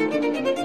Música